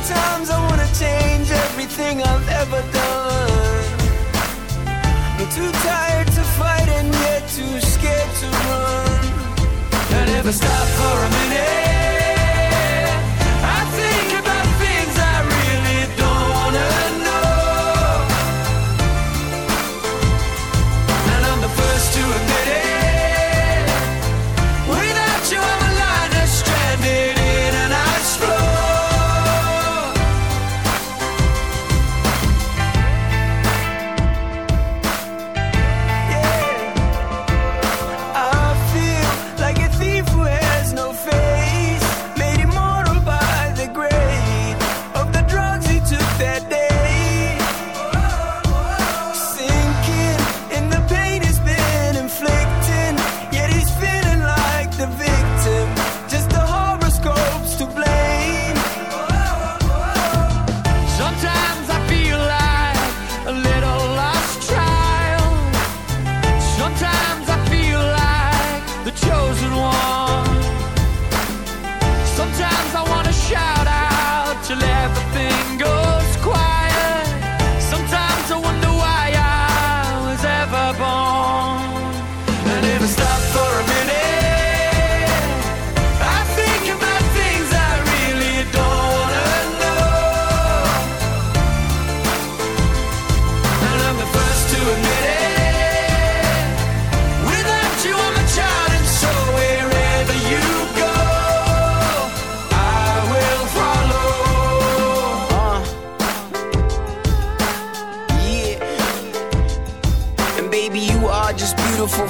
Sometimes I wanna change everything I've ever done. I'm too tired to fight and yet too scared to run. I never stop for a minute.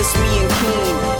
just me and Keane.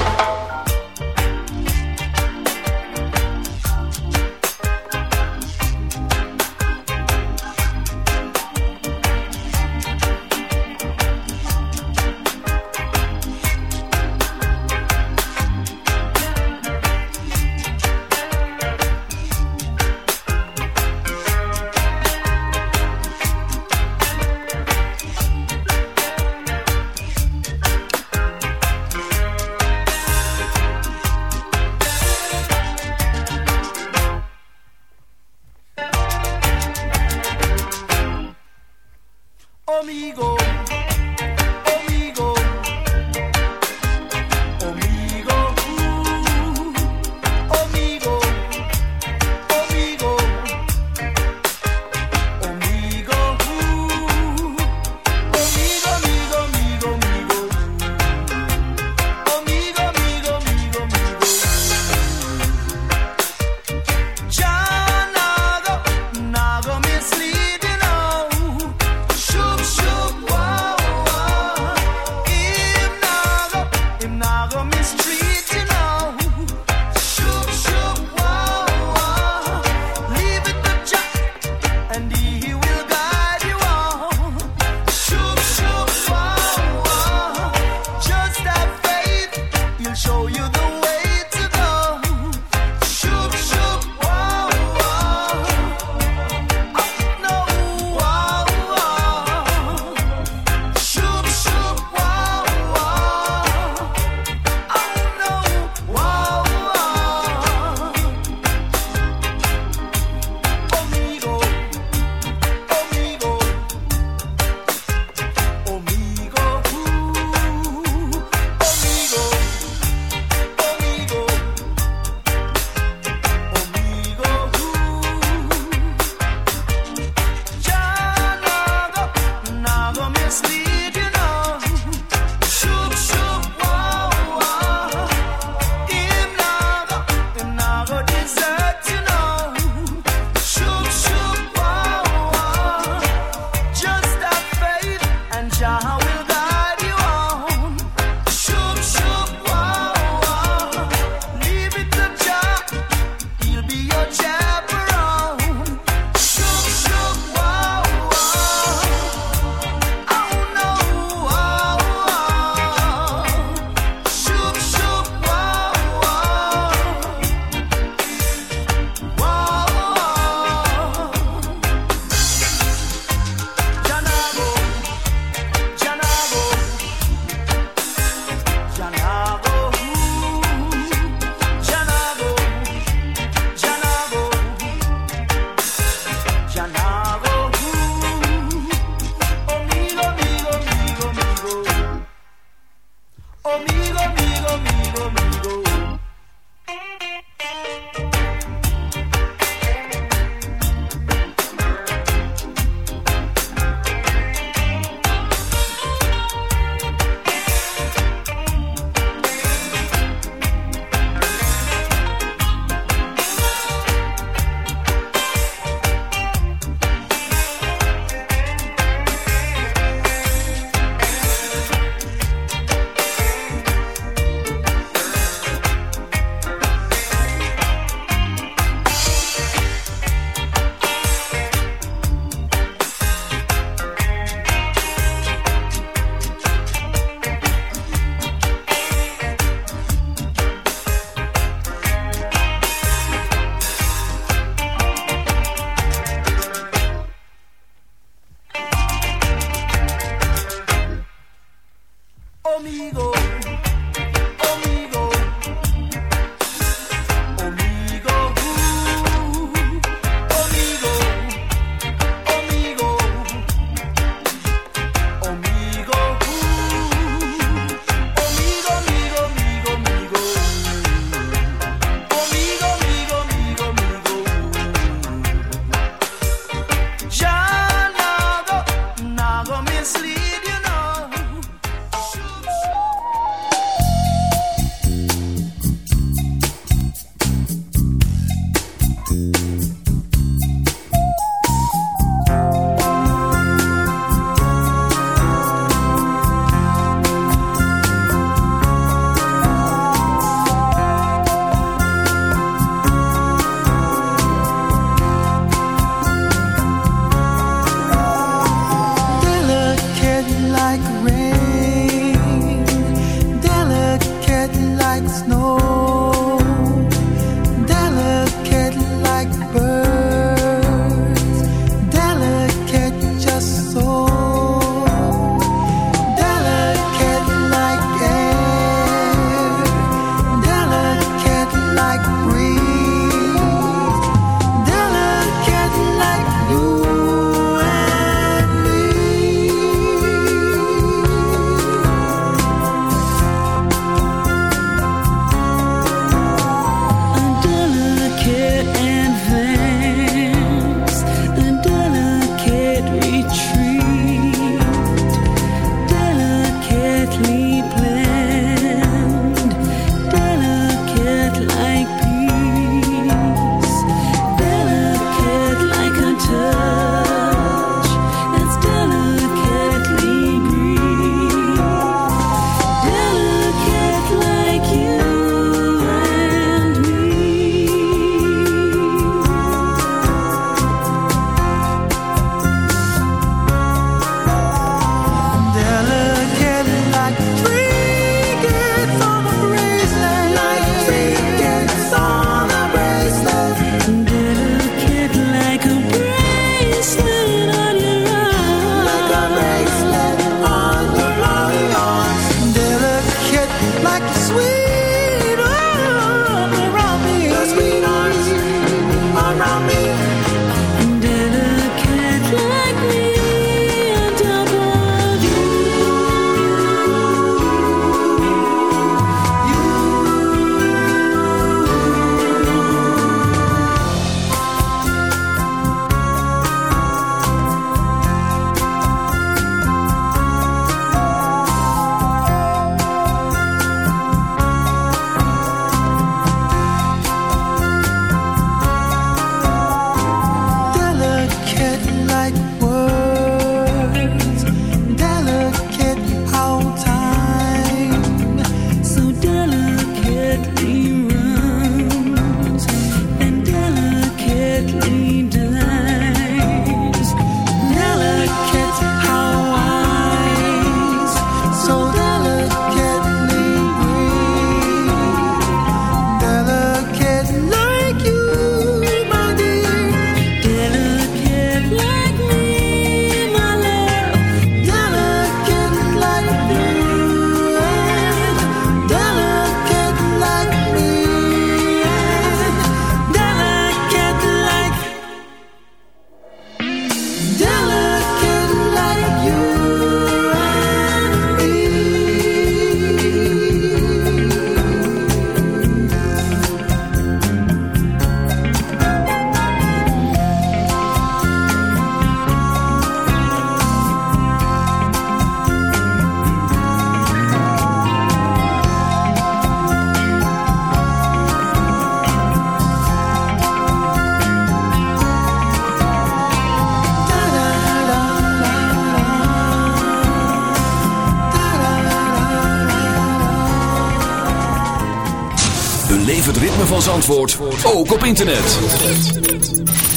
Zandvoort ook op internet.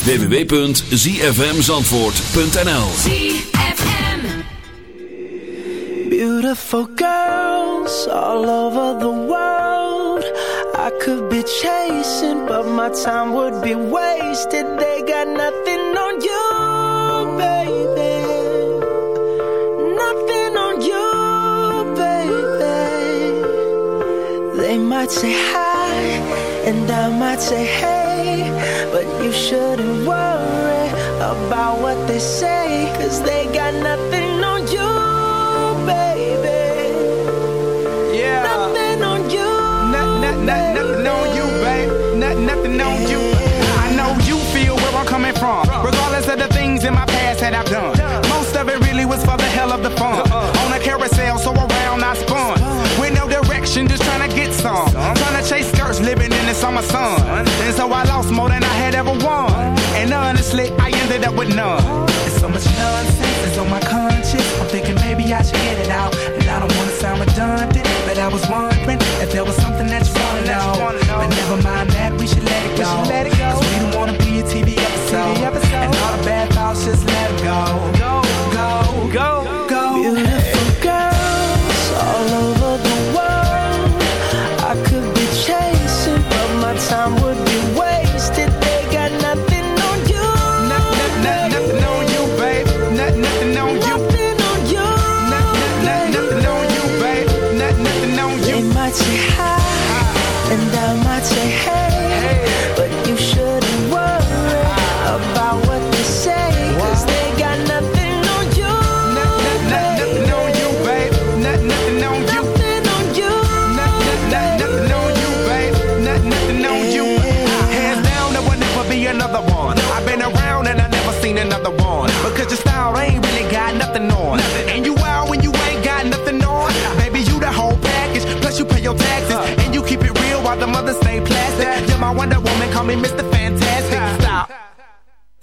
www.zfmzandvoort.nl Beautiful girls all over the world. I could be chasing but my time would be wasted. They got nothing on you baby. Nothing on you baby. They might say hi And I might say, hey, but you shouldn't worry about what they say, cause they got nothing. son. And so I lost more than I had ever won. And honestly, I ended up with none. It's so much nonsense is on my conscience. I'm thinking maybe I should get it out. And I don't wanna sound redundant, but I was wondering if there was something that you wanna know. But never mind that, we should let it go.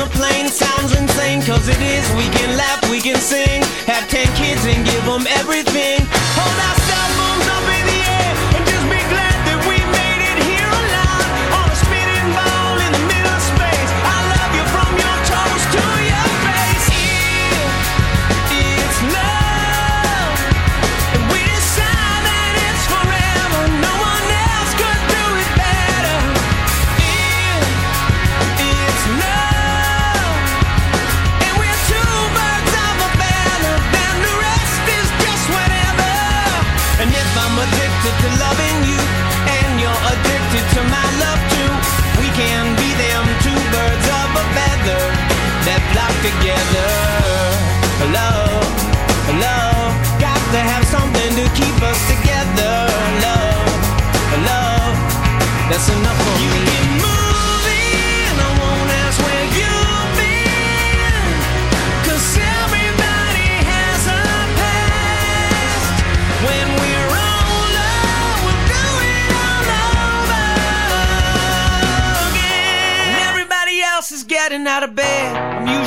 the plain. Sounds insane, cause it is. We can laugh, we can sing. Have ten kids and give them everything. Hold our cell phones together.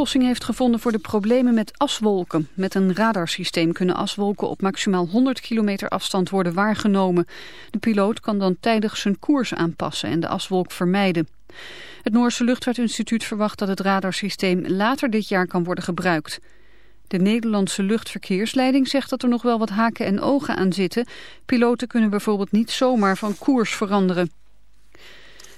oplossing heeft gevonden voor de problemen met aswolken. Met een radarsysteem kunnen aswolken op maximaal 100 kilometer afstand worden waargenomen. De piloot kan dan tijdig zijn koers aanpassen en de aswolk vermijden. Het Noorse luchtvaartinstituut verwacht dat het radarsysteem later dit jaar kan worden gebruikt. De Nederlandse luchtverkeersleiding zegt dat er nog wel wat haken en ogen aan zitten. Piloten kunnen bijvoorbeeld niet zomaar van koers veranderen.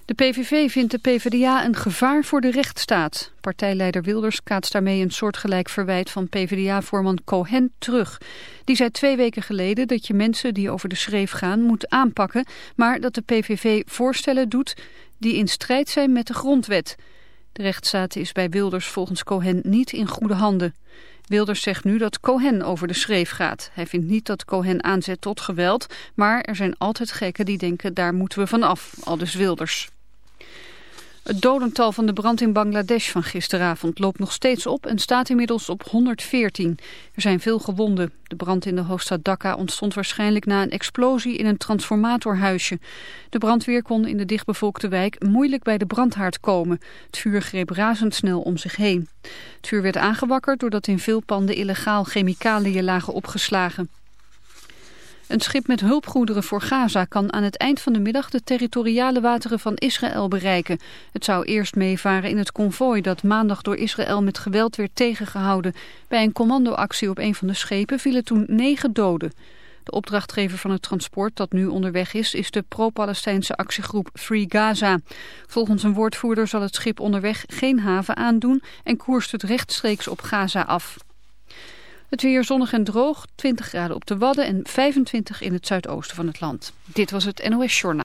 De PVV vindt de PvdA een gevaar voor de rechtsstaat. Partijleider Wilders kaatst daarmee een soortgelijk verwijt van PvdA-voorman Cohen terug. Die zei twee weken geleden dat je mensen die over de schreef gaan moet aanpakken... maar dat de PVV voorstellen doet die in strijd zijn met de grondwet. De rechtsstaat is bij Wilders volgens Cohen niet in goede handen. Wilders zegt nu dat Cohen over de schreef gaat. Hij vindt niet dat Cohen aanzet tot geweld, maar er zijn altijd gekken die denken daar moeten we van af, aldus Wilders. Het dodental van de brand in Bangladesh van gisteravond loopt nog steeds op en staat inmiddels op 114. Er zijn veel gewonden. De brand in de hoofdstad Dhaka ontstond waarschijnlijk na een explosie in een transformatorhuisje. De brandweer kon in de dichtbevolkte wijk moeilijk bij de brandhaard komen. Het vuur greep razendsnel om zich heen. Het vuur werd aangewakkerd doordat in veel panden illegaal chemicaliën lagen opgeslagen. Een schip met hulpgoederen voor Gaza kan aan het eind van de middag de territoriale wateren van Israël bereiken. Het zou eerst meevaren in het konvooi dat maandag door Israël met geweld werd tegengehouden. Bij een commandoactie op een van de schepen vielen toen negen doden. De opdrachtgever van het transport dat nu onderweg is, is de pro-Palestijnse actiegroep Free Gaza. Volgens een woordvoerder zal het schip onderweg geen haven aandoen en koerst het rechtstreeks op Gaza af. Het weer zonnig en droog, 20 graden op de Wadden en 25 in het zuidoosten van het land. Dit was het NOS Journaal.